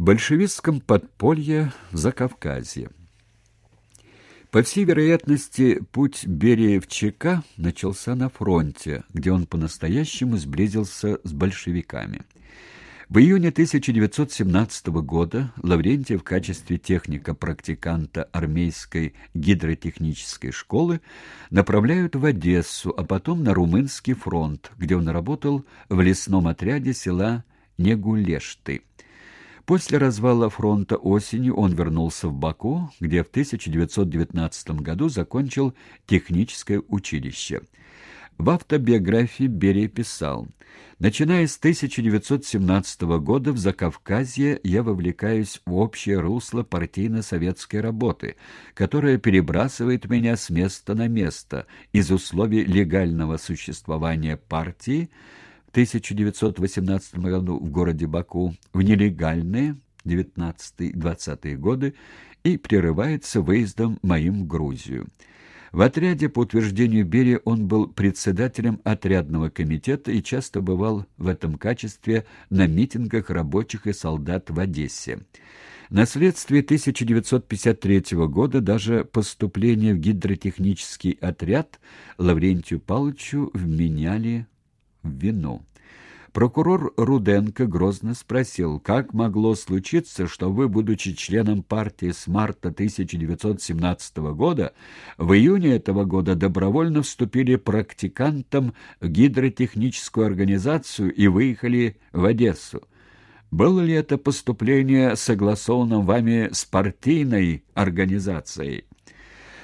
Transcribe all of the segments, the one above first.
большевистском подполье в Закавказье. По всей вероятности, путь Берии в ЧК начался на фронте, где он по-настоящему сблизился с большевиками. В июне 1917 года Лаврентий в качестве техника-практиканта армейской гидротехнической школы направляют в Одессу, а потом на Румынский фронт, где он работал в лесном отряде села Негулешты. После развала фронта осенью он вернулся в Баку, где в 1919 году закончил техническое училище. В автобиографии Берия писал «Начиная с 1917 года в Закавказье я вовлекаюсь в общее русло партийно-советской работы, которая перебрасывает меня с места на место из условий легального существования партии – 1918 году в городе Баку, в нелегальные 19-20 годы и прерывается выездом моим в Грузию. В отряде, по утверждению Берия, он был председателем отрядного комитета и часто бывал в этом качестве на митингах рабочих и солдат в Одессе. На следствии 1953 года даже поступление в гидротехнический отряд Лаврентию Павловичу вменяли в вину. Прокурор Руденко грозно спросил, как могло случиться, что вы, будучи членом партии с марта 1917 года, в июне этого года добровольно вступили практикантом в гидротехническую организацию и выехали в Одессу. Было ли это поступление согласовано вами с партийной организацией?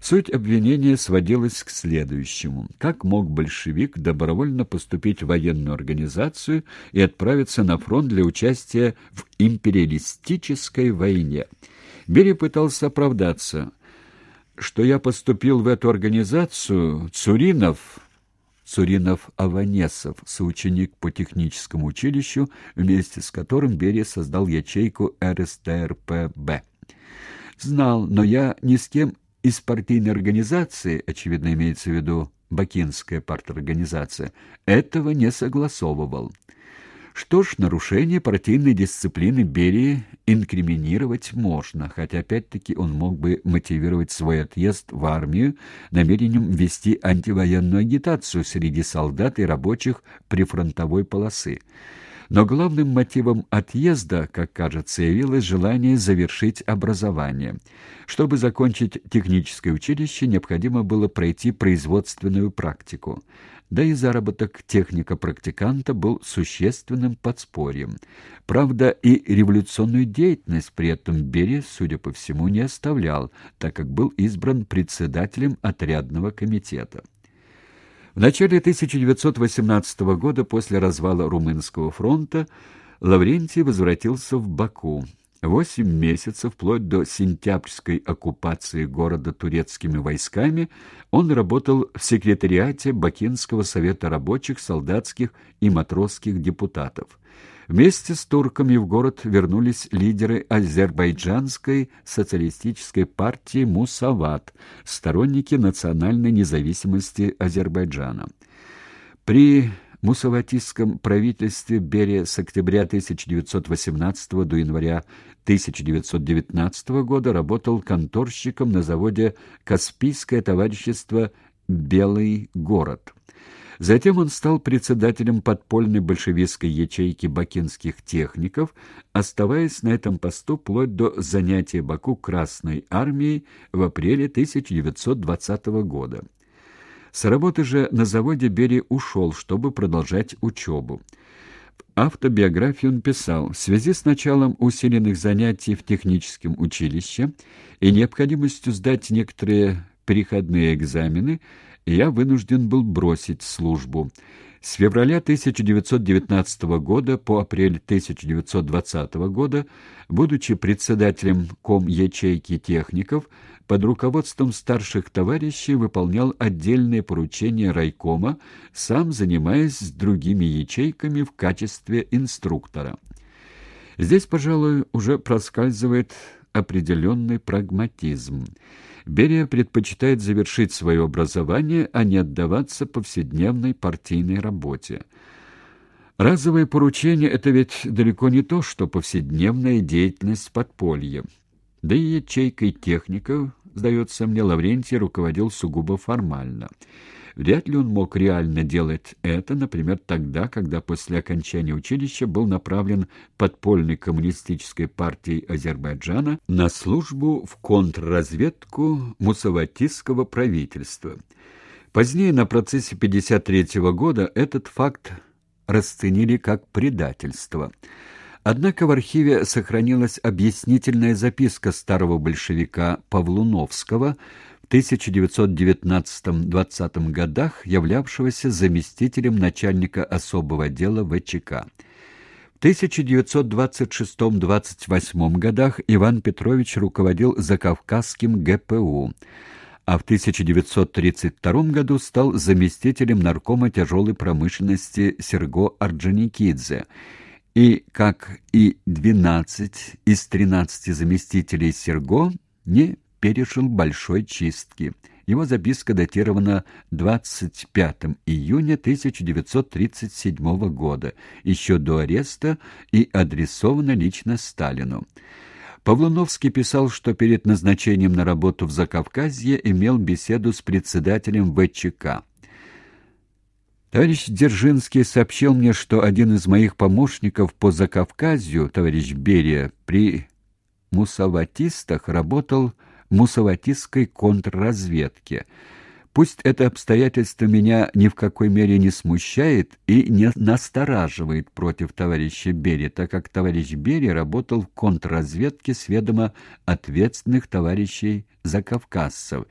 Суть обвинения сводилась к следующему. Как мог большевик добровольно поступить в военную организацию и отправиться на фронт для участия в империалистической войне? Берия пытался оправдаться, что я поступил в эту организацию, Цуринов... Цуринов-Аванесов, соученик по техническому училищу, вместе с которым Берия создал ячейку РСТРПБ. Знал, но я ни с кем из партийной организации, очевидно имеется в виду Бакинская парторганизация, этого не согласовывал. Что ж, нарушение партийной дисциплины Берии инкриминировать можно, хотя опять-таки он мог бы мотивировать свой отъезд в армию намерением вести антивоенную агитацию среди солдат и рабочих прифронтовой полосы. Но главным мотивом отъезда, как кажется, явилось желание завершить образование. Чтобы закончить техническое училище, необходимо было пройти производственную практику. Да и заработок техника-практиканта был существенным подспорьем. Правда, и революционную деятельность при этом Берия, судя по всему, не оставлял, так как был избран председателем отрядного комитета. В начале 1918 года, после развала Румынского фронта, Лаврентий возвратился в Баку. Восемь месяцев, вплоть до сентябрьской оккупации города турецкими войсками, он работал в секретариате Бакинского совета рабочих, солдатских и матросских депутатов. Вместе с турками в город вернулись лидеры азербайджанской социалистической партии Мусават, сторонники национальной независимости Азербайджана. При мусаватистском правительстве Берия с октября 1918 до января 1919 года работал конторщиком на заводе «Каспийское товарищество «Белый город». Затем он стал председателем подпольной большевистской ячейки бакинских техников, оставаясь на этом посту вплоть до занятия Баку Красной армией в апреле 1920 года. С работы же на заводе Бери ушел, чтобы продолжать учебу. Автобиографии он писал, в связи с началом усиленных занятий в техническом училище и необходимостью сдать некоторые переходные экзамены, я вынужден был бросить службу. С февраля 1919 года по апрель 1920 года, будучи председателем ком ячейки техников, под руководством старших товарищей выполнял отдельные поручения райкома, сам занимаясь с другими ячейками в качестве инструктора. Здесь, пожалуй, уже проскальзывает определенный прагматизм. Берия предпочитает завершить свое образование, а не отдаваться повседневной партийной работе. Разовые поручения — это ведь далеко не то, что повседневная деятельность подполья. Да и ячейкой техников, сдается мне, Лаврентий руководил сугубо формально — Вряд ли он мог реально делать это, например, тогда, когда после окончания училища был направлен подпольной коммунистической партией Азербайджана на службу в контрразведку мусаватистского правительства. Позднее, на процессе 1953 года, этот факт расценили как предательство. Однако в архиве сохранилась объяснительная записка старого большевика Павлуновского – 1919-20 годах являвшегося заместителем начальника особого отдела ВЧК. В 1926-28 годах Иван Петрович руководил Закавказским ГПУ, а в 1932 году стал заместителем наркома тяжелой промышленности Серго Орджоникидзе, и, как и 12 из 13 заместителей Серго, не пережил большой чистки. Его записка датирована 25 июня 1937 года, еще до ареста, и адресована лично Сталину. Павлуновский писал, что перед назначением на работу в Закавказье имел беседу с председателем ВЧК. Товарищ Дзержинский сообщил мне, что один из моих помощников по Закавказью, товарищ Берия, при мусаватистах работал мусаватистской контрразведке. Пусть это обстоятельство меня ни в какой мере не смущает и не настораживает против товарища Бери, так как товарищ Бери работал в контрразведке с ведома ответственных товарищей закавказцев,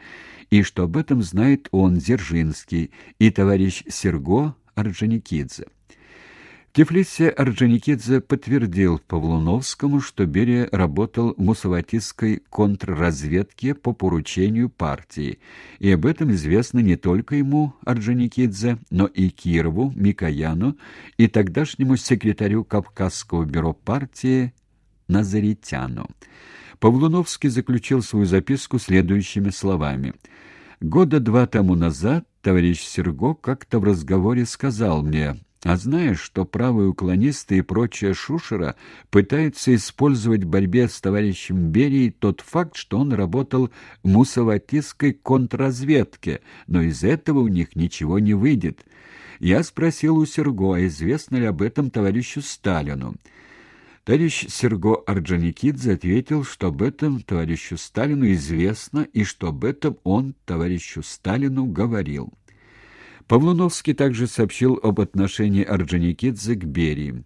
и что об этом знает он, Дзержинский, и товарищ Серго Орджоникидзе. Тифлисе Орджоникидзе подтвердил Павлуновскому, что Берия работал в мусаватистской контрразведке по поручению партии, и об этом известно не только ему, Орджоникидзе, но и Кирову, Микояну и тогдашнему секретарю Кавказского бюро партии Назаритяну. Павлуновский заключил свою записку следующими словами. «Года два тому назад товарищ Серго как-то в разговоре сказал мне, а знаешь, что правые уклонисты и прочая шушера пытаются использовать в борьбе с товарищем Берией тот факт, что он работал в мусаватистской контрразведке, но из этого у них ничего не выйдет. Я спросил у Серго, а известно ли об этом товарищу Сталину. Товарищ Серго Орджоникидзе ответил, что об этом товарищу Сталину известно и что об этом он товарищу Сталину говорил. Павлуновский также сообщил об отношении Орджоникидзе к Берии.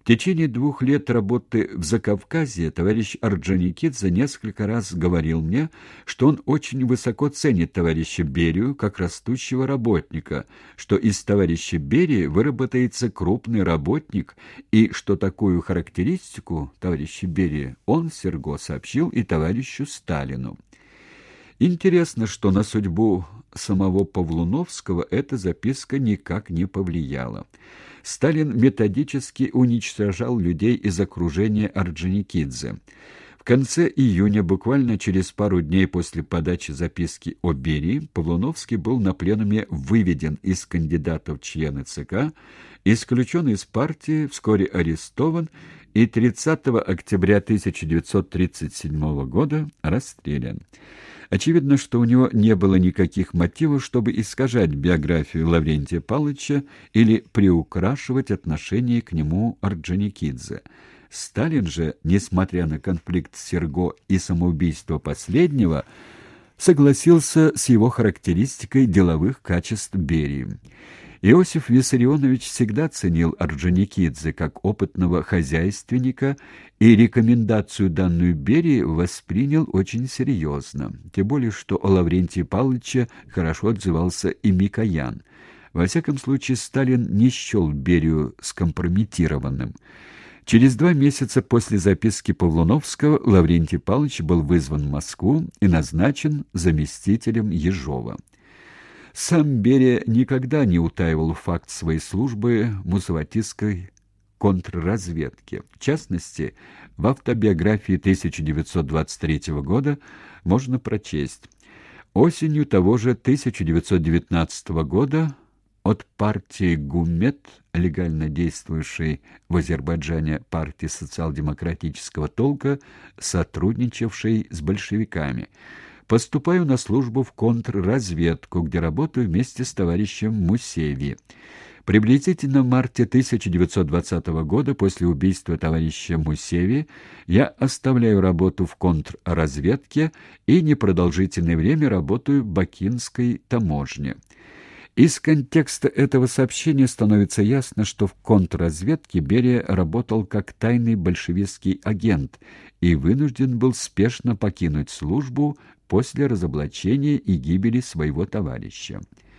В течение двух лет работы в Закавказье товарищ Орджоникидзе несколько раз говорил мне, что он очень высоко ценит товарища Берию как растущего работника, что из товарища Берии выработается крупный работник, и что такую характеристику товарища Берии он, Серго, сообщил и товарищу Сталину. Интересно, что на судьбу самого Павлуновского эта записка никак не повлияла. Сталин методически уничтожал людей из окружения Орджоникидзе. В конце июня, буквально через пару дней после подачи записки о Берии, Павлуновский был на пленуме выведен из кандидатов члены ЦК, исключен из партии, вскоре арестован и 30 октября 1937 года расстрелян. Очевидно, что у него не было никаких мотивов, чтобы искажать биографию Лаврентия Павловича или приукрашивать отношение к нему Орджоникидзе. Сталин же, несмотря на конфликт с Серго и самоубийство последнего, согласился с его характеристикой деловых качеств Берии. Иосиф Виссарионович всегда ценил Орджоникидзе как опытного хозяйственника и рекомендацию данную Берии воспринял очень серьезно, тем более что о Лаврентии Павловиче хорошо отзывался и Микоян. Во всяком случае, Сталин не счел Берию скомпрометированным. Через два месяца после записки Павлуновского Лаврентий Павлович был вызван в Москву и назначен заместителем Ежова. Сам Берия никогда не утаивал факт своей службы мусаватистской контрразведке. В частности, в автобиографии 1923 года можно прочесть. Осенью того же 1919 года от партии Гумет, легально действующей в Азербайджане партии социал-демократического толка, сотрудничавшей с большевиками. Поступаю на службу в контрразведку, где работаю вместе с товарищем Мусеви. Приблизительно в марте 1920 года, после убийства товарища Мусеви, я оставляю работу в контрразведке и непродолжительное время работаю в Бакинской таможне. Из контекста этого сообщения становится ясно, что в контрразведке Берия работал как тайный большевистский агент и вынужден был спешно покинуть службу после разоблачения и гибели своего товарища.